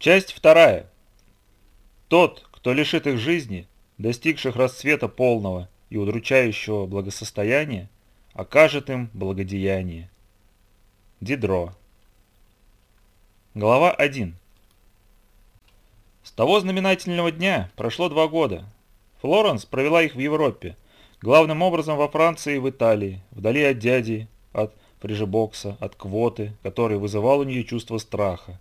Часть вторая. Тот, кто лишит их жизни, достигших расцвета полного и удручающего благосостояния, окажет им благодеяние. Дидро. Глава 1. С того знаменательного дня прошло два года. Флоренс провела их в Европе, главным образом во Франции и в Италии, вдали от дяди, от фрижебокса, от квоты, который вызывал у нее чувство страха,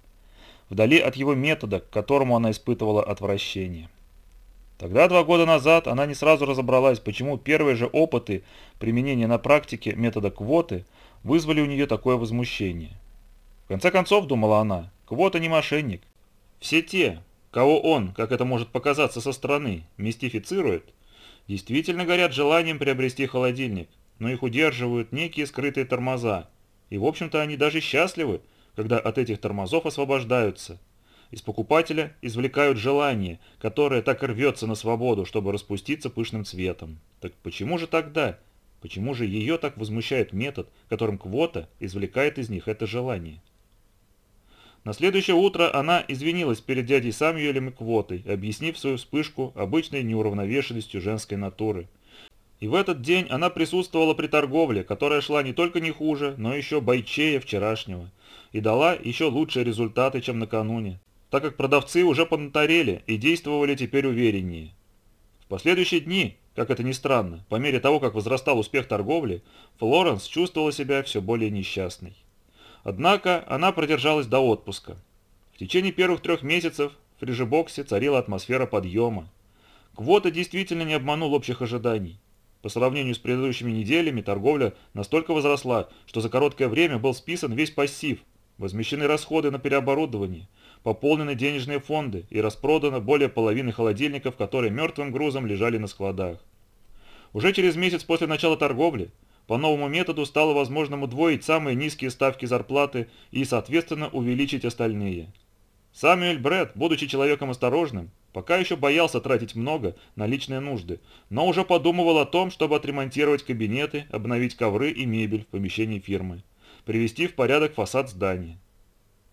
вдали от его метода, к которому она испытывала отвращение. Тогда, два года назад, она не сразу разобралась, почему первые же опыты применения на практике метода квоты вызвали у нее такое возмущение. В конце концов, думала она, квота не мошенник. Все те, кого он, как это может показаться со стороны, мистифицирует, действительно горят желанием приобрести холодильник, но их удерживают некие скрытые тормоза, и в общем-то они даже счастливы, когда от этих тормозов освобождаются. Из покупателя извлекают желание, которое так рвется на свободу, чтобы распуститься пышным цветом. Так почему же тогда? Почему же ее так возмущает метод, которым квота извлекает из них это желание? На следующее утро она извинилась перед дядей Самюэлем и Квотой, объяснив свою вспышку обычной неуравновешенностью женской натуры. И в этот день она присутствовала при торговле, которая шла не только не хуже, но еще бойчее вчерашнего и дала еще лучшие результаты, чем накануне, так как продавцы уже поднаторели и действовали теперь увереннее. В последующие дни, как это ни странно, по мере того, как возрастал успех торговли, Флоренс чувствовала себя все более несчастной. Однако она продержалась до отпуска. В течение первых трех месяцев в фрижебоксе царила атмосфера подъема. Квота действительно не обманул общих ожиданий. По сравнению с предыдущими неделями торговля настолько возросла, что за короткое время был списан весь пассив, Возмещены расходы на переоборудование, пополнены денежные фонды и распродано более половины холодильников, которые мертвым грузом лежали на складах. Уже через месяц после начала торговли по новому методу стало возможным удвоить самые низкие ставки зарплаты и, соответственно, увеличить остальные. Самюэль Брэд, будучи человеком осторожным, пока еще боялся тратить много на личные нужды, но уже подумывал о том, чтобы отремонтировать кабинеты, обновить ковры и мебель в помещении фирмы привести в порядок фасад здания.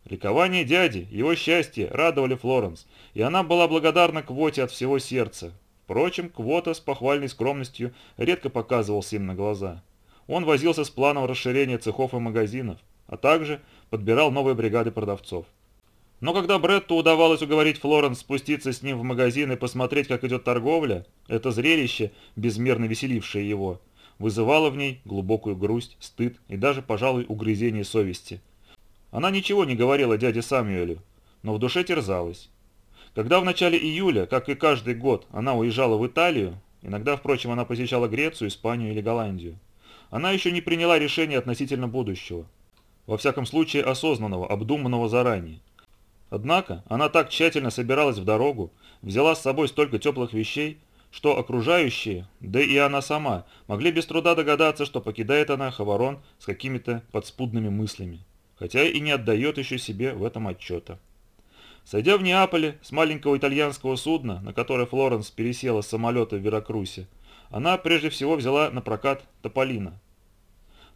Ликование дяди, его счастье радовали Флоренс, и она была благодарна Квоте от всего сердца. Впрочем, Квота с похвальной скромностью редко показывался им на глаза. Он возился с планом расширения цехов и магазинов, а также подбирал новые бригады продавцов. Но когда Бретту удавалось уговорить Флоренс спуститься с ним в магазин и посмотреть, как идет торговля, это зрелище, безмерно веселившее его, вызывало в ней глубокую грусть, стыд и даже, пожалуй, угрызение совести. Она ничего не говорила дяде Самюэлю, но в душе терзалась. Когда в начале июля, как и каждый год, она уезжала в Италию, иногда, впрочем, она посещала Грецию, Испанию или Голландию, она еще не приняла решения относительно будущего. Во всяком случае, осознанного, обдуманного заранее. Однако, она так тщательно собиралась в дорогу, взяла с собой столько теплых вещей, что окружающие, да и она сама, могли без труда догадаться, что покидает она Хаварон с какими-то подспудными мыслями, хотя и не отдает еще себе в этом отчета. Сойдя в Неаполе с маленького итальянского судна, на которое Флоренс пересела с самолета в Веракрусе, она прежде всего взяла на прокат Тополина.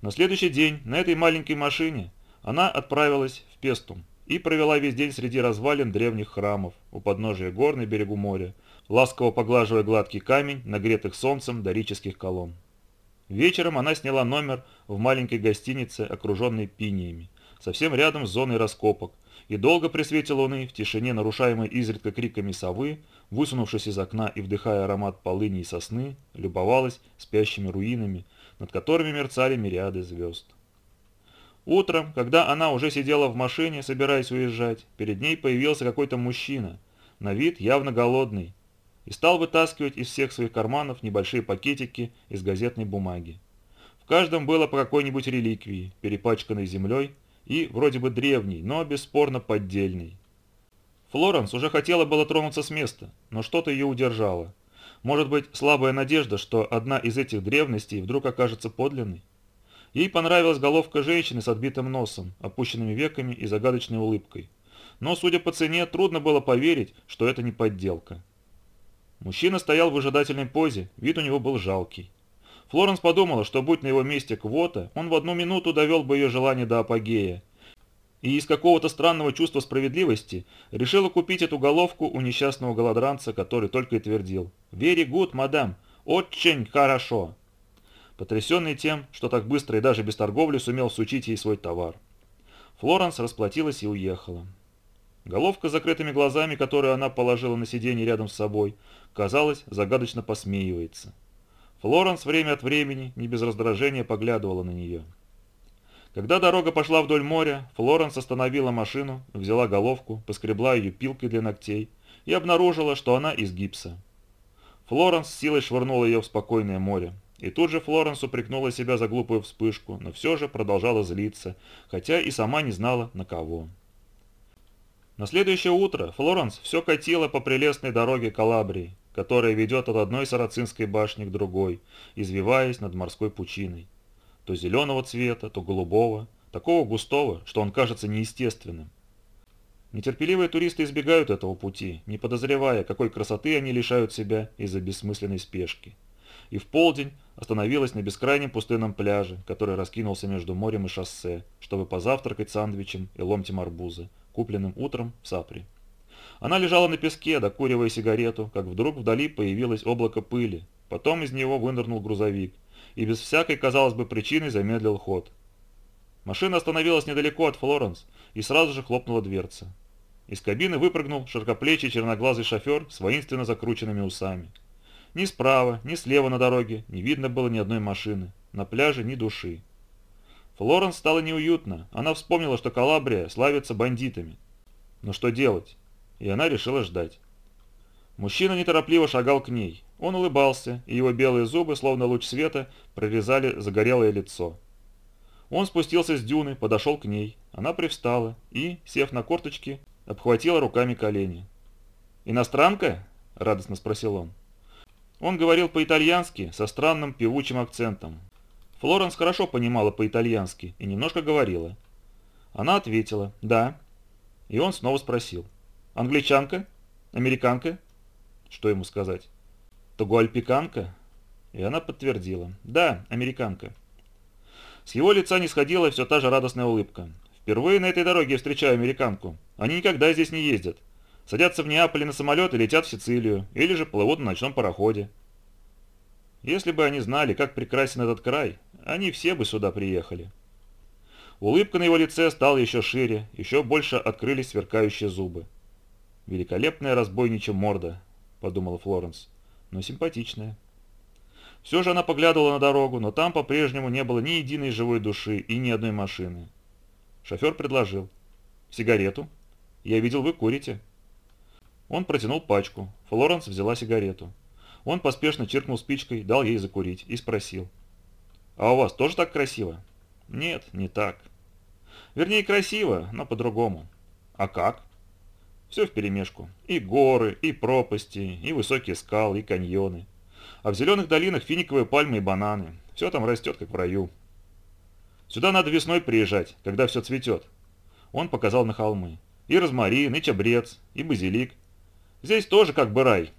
На следующий день на этой маленькой машине она отправилась в Пестум и провела весь день среди развалин древних храмов у подножия гор на берегу моря, ласково поглаживая гладкий камень, нагретых солнцем дорических колонн. Вечером она сняла номер в маленькой гостинице, окруженной пиниями, совсем рядом с зоной раскопок, и долго при свете луны, в тишине, нарушаемой изредка криками совы, высунувшись из окна и вдыхая аромат полыни и сосны, любовалась спящими руинами, над которыми мерцали мириады звезд. Утром, когда она уже сидела в машине, собираясь уезжать, перед ней появился какой-то мужчина, на вид явно голодный, и стал вытаскивать из всех своих карманов небольшие пакетики из газетной бумаги. В каждом было по какой-нибудь реликвии, перепачканной землей и вроде бы древней, но бесспорно поддельной. Флоренс уже хотела было тронуться с места, но что-то ее удержало. Может быть, слабая надежда, что одна из этих древностей вдруг окажется подлинной? Ей понравилась головка женщины с отбитым носом, опущенными веками и загадочной улыбкой. Но, судя по цене, трудно было поверить, что это не подделка. Мужчина стоял в выжидательной позе, вид у него был жалкий. Флоренс подумала, что будь на его месте Квота, он в одну минуту довел бы ее желание до апогея. и из какого-то странного чувства справедливости решила купить эту головку у несчастного голодранца, который только и твердил «Very good, мадам, очень хорошо», потрясенный тем, что так быстро и даже без торговли сумел сучить ей свой товар. Флоренс расплатилась и уехала. Головка с закрытыми глазами, которую она положила на сиденье рядом с собой, казалось, загадочно посмеивается. Флоренс время от времени, не без раздражения, поглядывала на нее. Когда дорога пошла вдоль моря, Флоренс остановила машину, взяла головку, поскребла ее пилкой для ногтей и обнаружила, что она из гипса. Флоренс силой швырнула ее в спокойное море. И тут же Флоренс упрекнула себя за глупую вспышку, но все же продолжала злиться, хотя и сама не знала на кого. На следующее утро Флоренс все катила по прелестной дороге Калабрии, которая ведет от одной сарацинской башни к другой, извиваясь над морской пучиной то зеленого цвета, то голубого, такого густого, что он кажется неестественным. Нетерпеливые туристы избегают этого пути, не подозревая, какой красоты они лишают себя из-за бессмысленной спешки. И в полдень остановилась на бескрайнем пустынном пляже, который раскинулся между морем и шоссе, чтобы позавтракать сандвичем и ломтем арбуза, купленным утром в Сапри. Она лежала на песке, докуривая сигарету, как вдруг вдали появилось облако пыли. Потом из него вынырнул грузовик, и без всякой, казалось бы, причины замедлил ход. Машина остановилась недалеко от Флоренс и сразу же хлопнула дверца. Из кабины выпрыгнул широкоплечий черноглазый шофер с воинственно закрученными усами. Ни справа, ни слева на дороге не видно было ни одной машины, на пляже ни души. Флоренс стало неуютно, она вспомнила, что Калабрия славится бандитами. Но что делать? И она решила ждать. Мужчина неторопливо шагал к ней. Он улыбался, и его белые зубы, словно луч света, прорезали загорелое лицо. Он спустился с дюны, подошел к ней. Она привстала и, сев на корточки, обхватила руками колени. «Иностранка?» – радостно спросил он. Он говорил по-итальянски, со странным певучим акцентом. Флоренс хорошо понимала по-итальянски и немножко говорила. Она ответила «да». И он снова спросил «Англичанка? Американка?» Что ему сказать? Тугуальпиканка? И она подтвердила. Да, американка. С его лица не сходила все та же радостная улыбка. Впервые на этой дороге встречаю американку. Они никогда здесь не ездят. Садятся в Неаполе на самолет и летят в Сицилию, или же плывут на ночном пароходе. Если бы они знали, как прекрасен этот край, они все бы сюда приехали. Улыбка на его лице стала еще шире, еще больше открылись сверкающие зубы. Великолепная разбойничья морда, – подумала Флоренс, – но симпатичная. Все же она поглядывала на дорогу, но там по-прежнему не было ни единой живой души и ни одной машины. Шофер предложил. «Сигарету? Я видел, вы курите». Он протянул пачку. Флоренс взяла сигарету. Он поспешно чиркнул спичкой, дал ей закурить и спросил. «А у вас тоже так красиво?» «Нет, не так». «Вернее, красиво, но по-другому». «А как?» Все вперемешку. И горы, и пропасти, и высокие скалы, и каньоны. А в зеленых долинах финиковые пальмы и бананы. Все там растет, как в раю. Сюда надо весной приезжать, когда все цветет. Он показал на холмы. И розмарин, и чабрец, и базилик. Здесь тоже как бы рай.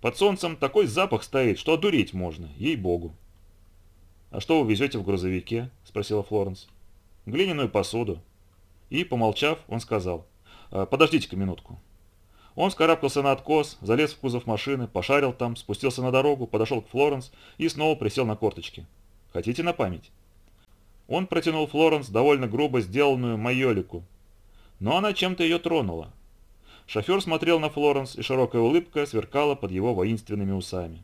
Под солнцем такой запах стоит, что одуреть можно, ей-богу. «А что вы везете в грузовике?» – спросила Флоренс. «Глиняную посуду». И, помолчав, он сказал – Э, подождите-ка минутку». Он скарабкался на откос, залез в кузов машины, пошарил там, спустился на дорогу, подошел к Флоренс и снова присел на корточки. «Хотите на память?» Он протянул Флоренс довольно грубо сделанную майолику, но она чем-то ее тронула. Шофер смотрел на Флоренс, и широкая улыбка сверкала под его воинственными усами.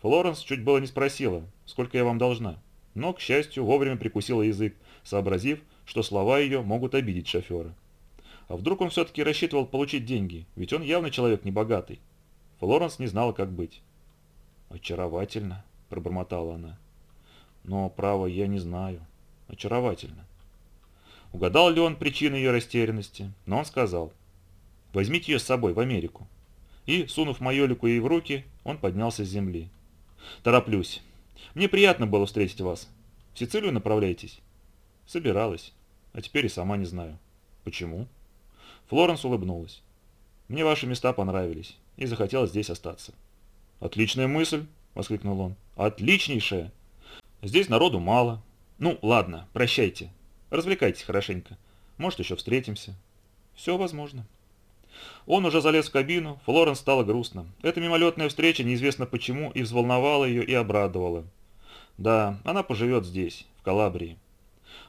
Флоренс чуть было не спросила, сколько я вам должна, но, к счастью, вовремя прикусила язык, сообразив, что слова ее могут обидеть шофера. А вдруг он все-таки рассчитывал получить деньги, ведь он явно человек небогатый. Флоренс не знала, как быть. «Очаровательно», – пробормотала она. «Но, право, я не знаю. Очаровательно». Угадал ли он причину ее растерянности, но он сказал. «Возьмите ее с собой в Америку». И, сунув майолику ей в руки, он поднялся с земли. «Тороплюсь. Мне приятно было встретить вас. В Сицилию направляетесь?» «Собиралась. А теперь и сама не знаю». «Почему?» Флоренс улыбнулась. «Мне ваши места понравились, и захотелось здесь остаться». «Отличная мысль!» – воскликнул он. «Отличнейшая! Здесь народу мало. Ну, ладно, прощайте. Развлекайтесь хорошенько. Может, еще встретимся. Все возможно. Он уже залез в кабину, Флоренс стало грустно. Эта мимолетная встреча, неизвестно почему, и взволновала ее, и обрадовала. Да, она поживет здесь, в Калабрии.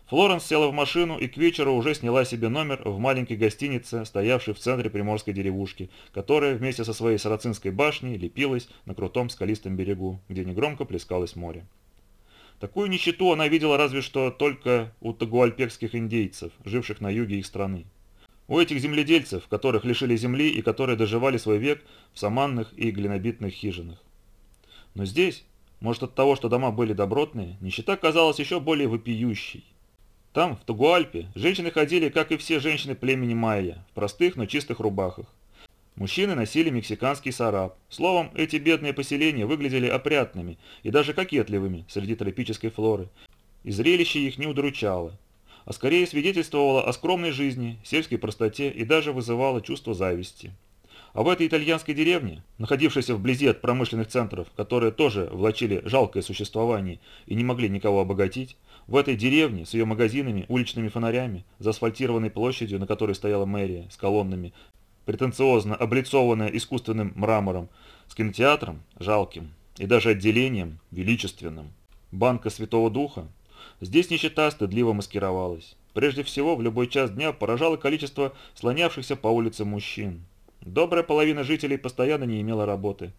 Флоренс села в машину и к вечеру уже сняла себе номер в маленькой гостинице, стоявшей в центре приморской деревушки, которая вместе со своей сарацинской башней лепилась на крутом скалистом берегу, где негромко плескалось море. Такую нищету она видела разве что только у тагуальпекских индейцев, живших на юге их страны. У этих земледельцев, которых лишили земли и которые доживали свой век в саманных и глинобитных хижинах. Но здесь, может от того, что дома были добротные, нищета казалась еще более вопиющей. Там, в Тугуальпе, женщины ходили, как и все женщины племени майя, в простых, но чистых рубахах. Мужчины носили мексиканский сараб. Словом, эти бедные поселения выглядели опрятными и даже кокетливыми среди тропической флоры. И зрелище их не удручало, а скорее свидетельствовало о скромной жизни, сельской простоте и даже вызывало чувство зависти. А в этой итальянской деревне, находившейся вблизи от промышленных центров, которые тоже влачили жалкое существование и не могли никого обогатить, в этой деревне с ее магазинами, уличными фонарями, заасфальтированной площадью, на которой стояла мэрия, с колоннами, претенциозно облицованная искусственным мрамором, с кинотеатром, жалким, и даже отделением, величественным, банка Святого Духа, здесь нищета стыдливо маскировалась. Прежде всего, в любой час дня поражало количество слонявшихся по улице мужчин. Добрая половина жителей постоянно не имела работы.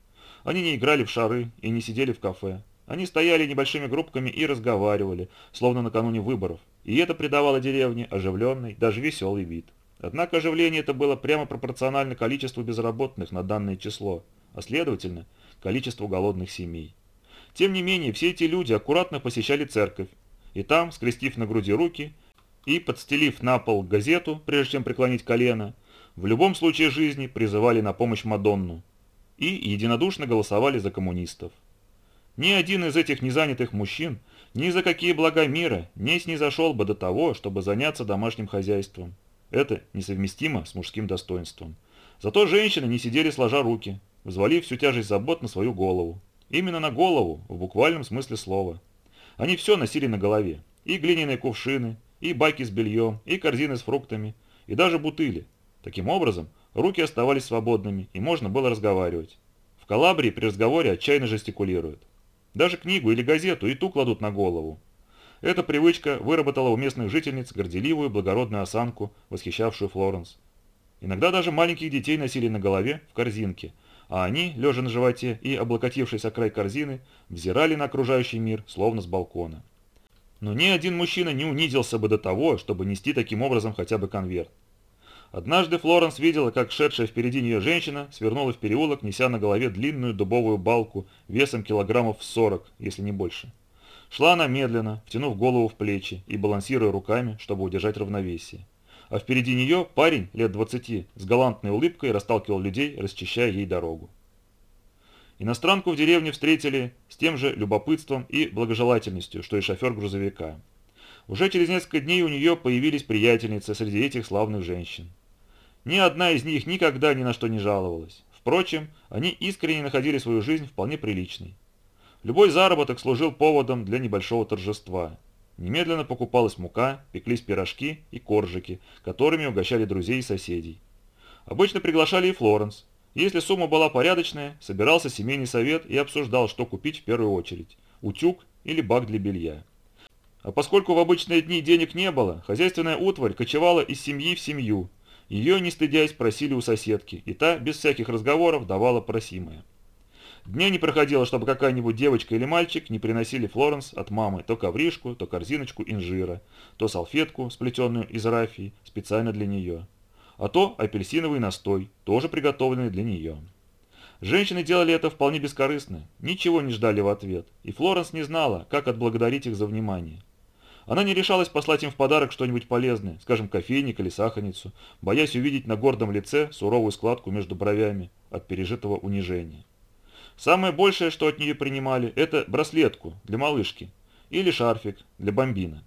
Они не играли в шары и не сидели в кафе. Они стояли небольшими группками и разговаривали, словно накануне выборов. И это придавало деревне оживленный, даже веселый вид. Однако оживление это было прямо пропорционально количеству безработных на данное число, а следовательно, количеству голодных семей. Тем не менее, все эти люди аккуратно посещали церковь, и там, скрестив на груди руки и подстелив на пол газету, прежде чем преклонить колено, в любом случае жизни призывали на помощь Мадонну и единодушно голосовали за коммунистов. Ни один из этих незанятых мужчин ни за какие блага мира не снизошел бы до того, чтобы заняться домашним хозяйством. Это несовместимо с мужским достоинством. Зато женщины не сидели сложа руки, взвалив всю тяжесть забот на свою голову. Именно на голову, в буквальном смысле слова. Они все носили на голове. И глиняные кувшины, и баки с бельем, и корзины с фруктами, и даже бутыли – Таким образом, руки оставались свободными, и можно было разговаривать. В Калабрии при разговоре отчаянно жестикулируют. Даже книгу или газету и ту кладут на голову. Эта привычка выработала у местных жительниц горделивую благородную осанку, восхищавшую Флоренс. Иногда даже маленьких детей носили на голове в корзинке, а они, лежа на животе и облокотившись о край корзины, взирали на окружающий мир, словно с балкона. Но ни один мужчина не унизился бы до того, чтобы нести таким образом хотя бы конверт. Однажды Флоренс видела, как шедшая впереди нее женщина свернула в переулок, неся на голове длинную дубовую балку весом килограммов 40, если не больше. Шла она медленно, втянув голову в плечи и балансируя руками, чтобы удержать равновесие. А впереди нее парень лет 20 с галантной улыбкой расталкивал людей, расчищая ей дорогу. Иностранку в деревне встретили с тем же любопытством и благожелательностью, что и шофер грузовика. Уже через несколько дней у нее появились приятельницы среди этих славных женщин. Ни одна из них никогда ни на что не жаловалась. Впрочем, они искренне находили свою жизнь вполне приличной. Любой заработок служил поводом для небольшого торжества. Немедленно покупалась мука, пеклись пирожки и коржики, которыми угощали друзей и соседей. Обычно приглашали и Флоренс. Если сумма была порядочная, собирался семейный совет и обсуждал, что купить в первую очередь – утюг или бак для белья. А поскольку в обычные дни денег не было, хозяйственная утварь кочевала из семьи в семью, ее, не стыдясь, просили у соседки, и та, без всяких разговоров, давала просимое. Дня не проходило, чтобы какая-нибудь девочка или мальчик не приносили Флоренс от мамы то ковришку, то корзиночку инжира, то салфетку, сплетенную из рафии, специально для нее, а то апельсиновый настой, тоже приготовленный для нее. Женщины делали это вполне бескорыстно, ничего не ждали в ответ, и Флоренс не знала, как отблагодарить их за внимание. Она не решалась послать им в подарок что-нибудь полезное, скажем, кофейник или сахарницу, боясь увидеть на гордом лице суровую складку между бровями от пережитого унижения. Самое большее, что от нее принимали, это браслетку для малышки или шарфик для бомбина.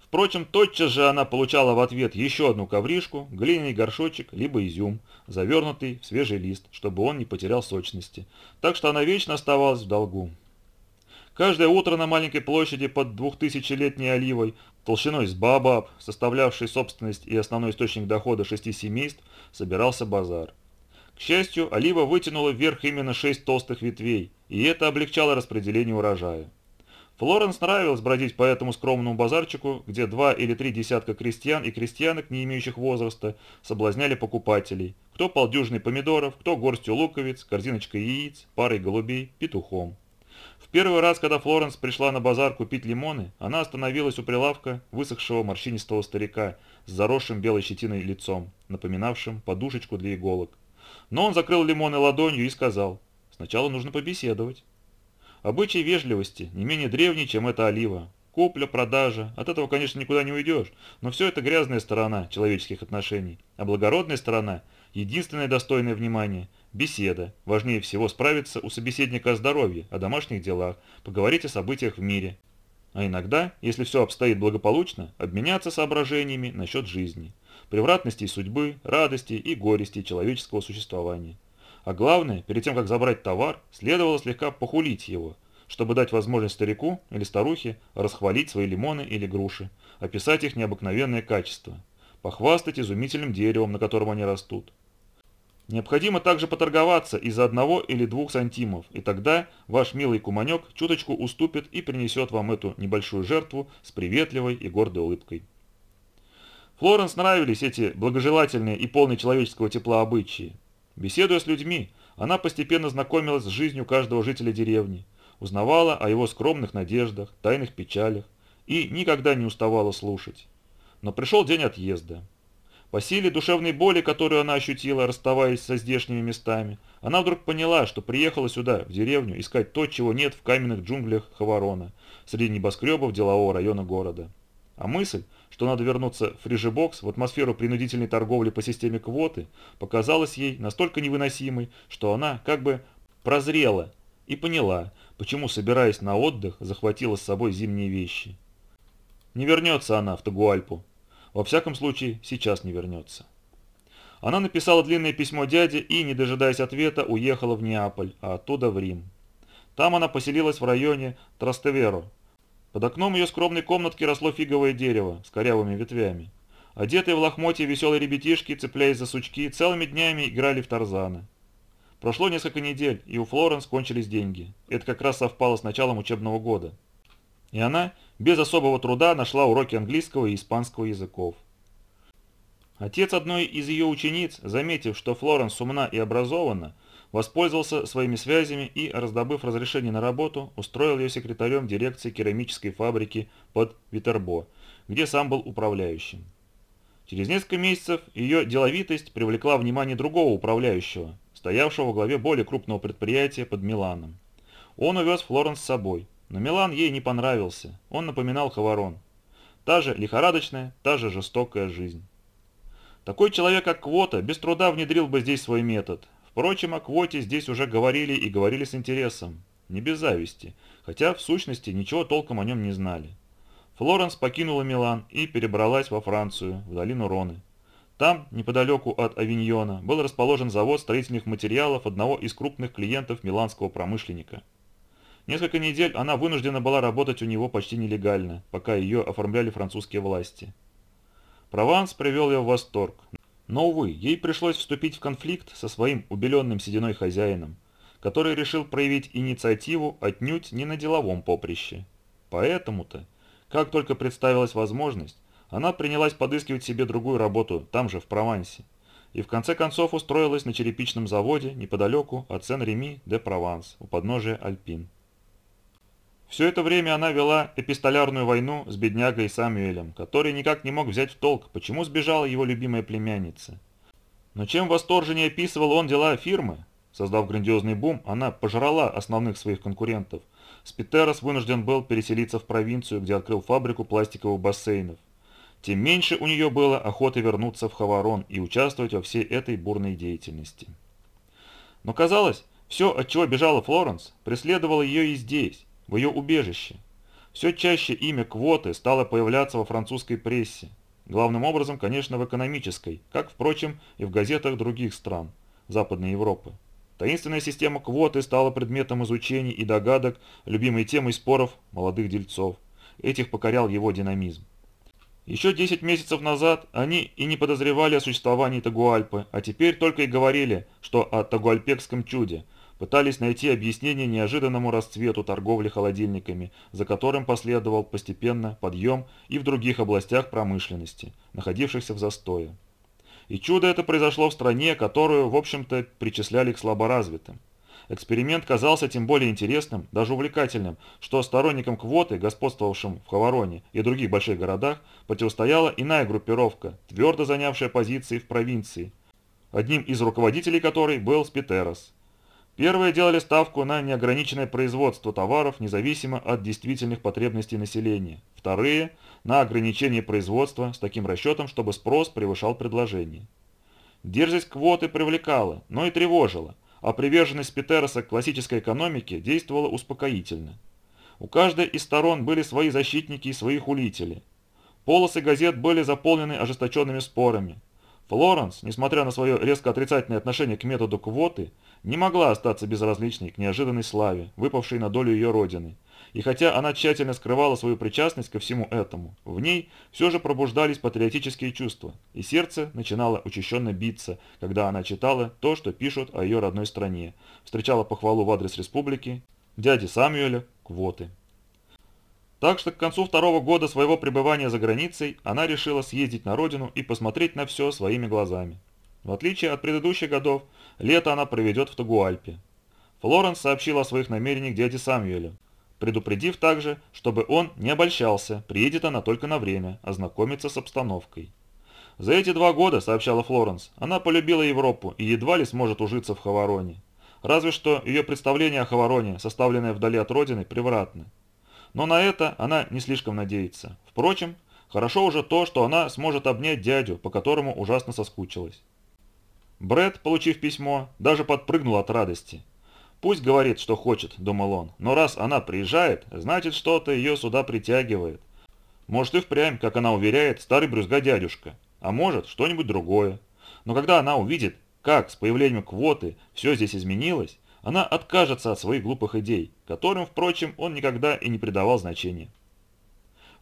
Впрочем, тотчас же она получала в ответ еще одну ковришку, глиняный горшочек, либо изюм, завернутый в свежий лист, чтобы он не потерял сочности, так что она вечно оставалась в долгу. Каждое утро на маленькой площади под двухтысячелетней оливой толщиной с баобаб, составлявший собственность и основной источник дохода шести семейств, собирался базар. К счастью, олива вытянула вверх именно шесть толстых ветвей, и это облегчало распределение урожая. Флоренс нравилось бродить по этому скромному базарчику, где два или три десятка крестьян и крестьянок, не имеющих возраста, соблазняли покупателей, кто полдюжиной помидоров, кто горстью луковиц, корзиночкой яиц, парой голубей, петухом. В первый раз, когда Флоренс пришла на базар купить лимоны, она остановилась у прилавка высохшего морщинистого старика с заросшим белой щетиной лицом, напоминавшим подушечку для иголок. Но он закрыл лимоны ладонью и сказал, «Сначала нужно побеседовать». Обычай вежливости не менее древний, чем эта олива. Купля, продажа, от этого, конечно, никуда не уйдешь, но все это грязная сторона человеческих отношений. А благородная сторона, единственное достойное внимания – беседа. Важнее всего справиться у собеседника о здоровье, о домашних делах, поговорить о событиях в мире. А иногда, если все обстоит благополучно, обменяться соображениями насчет жизни, превратностей судьбы, радости и горести человеческого существования. А главное, перед тем, как забрать товар, следовало слегка похулить его, чтобы дать возможность старику или старухе расхвалить свои лимоны или груши, описать их необыкновенное качество, похвастать изумительным деревом, на котором они растут. Необходимо также поторговаться из-за одного или двух сантимов, и тогда ваш милый куманек чуточку уступит и принесет вам эту небольшую жертву с приветливой и гордой улыбкой. Флоренс нравились эти благожелательные и полные человеческого тепла обычаи, Беседуя с людьми, она постепенно знакомилась с жизнью каждого жителя деревни, узнавала о его скромных надеждах, тайных печалях и никогда не уставала слушать. Но пришел день отъезда. По силе душевной боли, которую она ощутила, расставаясь со здешними местами, она вдруг поняла, что приехала сюда, в деревню, искать то, чего нет в каменных джунглях Хаварона, среди небоскребов делового района города. А мысль, что надо вернуться в фрижебокс, в атмосферу принудительной торговли по системе квоты, показалась ей настолько невыносимой, что она как бы прозрела и поняла, почему, собираясь на отдых, захватила с собой зимние вещи. Не вернется она в Тагуальпу. Во всяком случае, сейчас не вернется. Она написала длинное письмо дяде и, не дожидаясь ответа, уехала в Неаполь, а оттуда в Рим. Там она поселилась в районе Трастеверо, под окном ее скромной комнатки росло фиговое дерево с корявыми ветвями. Одетые в лохмотья веселые ребятишки, цепляясь за сучки, целыми днями играли в Тарзана. Прошло несколько недель, и у Флоренс кончились деньги. Это как раз совпало с началом учебного года. И она без особого труда нашла уроки английского и испанского языков. Отец одной из ее учениц, заметив, что Флоренс умна и образована, воспользовался своими связями и, раздобыв разрешение на работу, устроил ее секретарем дирекции керамической фабрики под Витербо, где сам был управляющим. Через несколько месяцев ее деловитость привлекла внимание другого управляющего, стоявшего во главе более крупного предприятия под Миланом. Он увез Флоренс с собой, но Милан ей не понравился, он напоминал Хаварон. Та же лихорадочная, та же жестокая жизнь. Такой человек, как Квота, без труда внедрил бы здесь свой метод, Впрочем, о квоте здесь уже говорили и говорили с интересом, не без зависти, хотя в сущности ничего толком о нем не знали. Флоренс покинула Милан и перебралась во Францию, в долину Роны. Там, неподалеку от Авиньона, был расположен завод строительных материалов одного из крупных клиентов миланского промышленника. Несколько недель она вынуждена была работать у него почти нелегально, пока ее оформляли французские власти. Прованс привел ее в восторг. Но, увы, ей пришлось вступить в конфликт со своим убеленным сединой хозяином, который решил проявить инициативу отнюдь не на деловом поприще. Поэтому-то, как только представилась возможность, она принялась подыскивать себе другую работу там же, в Провансе, и в конце концов устроилась на черепичном заводе неподалеку от Сен-Реми-де-Прованс у подножия Альпин. Все это время она вела эпистолярную войну с беднягой Самуэлем, который никак не мог взять в толк, почему сбежала его любимая племянница. Но чем восторженнее описывал он дела фирмы, создав грандиозный бум, она пожрала основных своих конкурентов. Спитерос вынужден был переселиться в провинцию, где открыл фабрику пластиковых бассейнов. Тем меньше у нее было охоты вернуться в Хаварон и участвовать во всей этой бурной деятельности. Но казалось, все, от чего бежала Флоренс, преследовало ее и здесь в ее убежище. Все чаще имя квоты стало появляться во французской прессе. Главным образом, конечно, в экономической, как, впрочем, и в газетах других стран Западной Европы. Таинственная система квоты стала предметом изучений и догадок, любимой темой споров молодых дельцов. Этих покорял его динамизм. Еще 10 месяцев назад они и не подозревали о существовании Тагуальпы, а теперь только и говорили, что о Тагуальпекском чуде, пытались найти объяснение неожиданному расцвету торговли холодильниками, за которым последовал постепенно подъем и в других областях промышленности, находившихся в застое. И чудо это произошло в стране, которую, в общем-то, причисляли к слаборазвитым. Эксперимент казался тем более интересным, даже увлекательным, что сторонникам квоты, господствовавшим в Хавароне и других больших городах, противостояла иная группировка, твердо занявшая позиции в провинции, одним из руководителей которой был Спитерос. Первые делали ставку на неограниченное производство товаров независимо от действительных потребностей населения. Вторые – на ограничение производства с таким расчетом, чтобы спрос превышал предложение. Дерзость квоты привлекала, но и тревожила а приверженность Петероса к классической экономике действовала успокоительно. У каждой из сторон были свои защитники и свои хулители. Полосы газет были заполнены ожесточенными спорами. Флоренс, несмотря на свое резко отрицательное отношение к методу квоты, не могла остаться безразличной к неожиданной славе, выпавшей на долю ее родины, и хотя она тщательно скрывала свою причастность ко всему этому, в ней все же пробуждались патриотические чувства, и сердце начинало учащенно биться, когда она читала то, что пишут о ее родной стране, встречала похвалу в адрес республики, дяди Самюэля, квоты. Так что к концу второго года своего пребывания за границей она решила съездить на родину и посмотреть на все своими глазами. В отличие от предыдущих годов, лето она проведет в Тагуальпе. Флоренс сообщила о своих намерениях дяде Самюэлю, предупредив также, чтобы он не обольщался, приедет она только на время, ознакомиться с обстановкой. За эти два года, сообщала Флоренс, она полюбила Европу и едва ли сможет ужиться в Хавароне. Разве что ее представление о Хавароне, составленное вдали от родины, превратно. Но на это она не слишком надеется. Впрочем, хорошо уже то, что она сможет обнять дядю, по которому ужасно соскучилась. Бред, получив письмо, даже подпрыгнул от радости. Пусть говорит, что хочет, думал он, но раз она приезжает, значит что-то ее сюда притягивает. Может и впрямь, как она уверяет, старый брюзга дядюшка, а может что-нибудь другое. Но когда она увидит, как с появлением квоты все здесь изменилось, она откажется от своих глупых идей, которым, впрочем, он никогда и не придавал значения.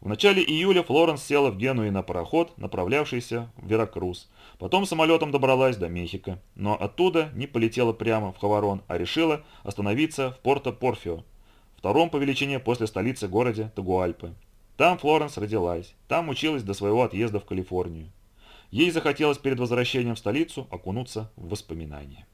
В начале июля Флоренс села в Генуе на пароход, направлявшийся в Веракрус. Потом самолетом добралась до Мехико, но оттуда не полетела прямо в Хаварон, а решила остановиться в Порто-Порфио, втором по величине после столицы городе Тагуальпы. Там Флоренс родилась, там училась до своего отъезда в Калифорнию. Ей захотелось перед возвращением в столицу окунуться в воспоминания.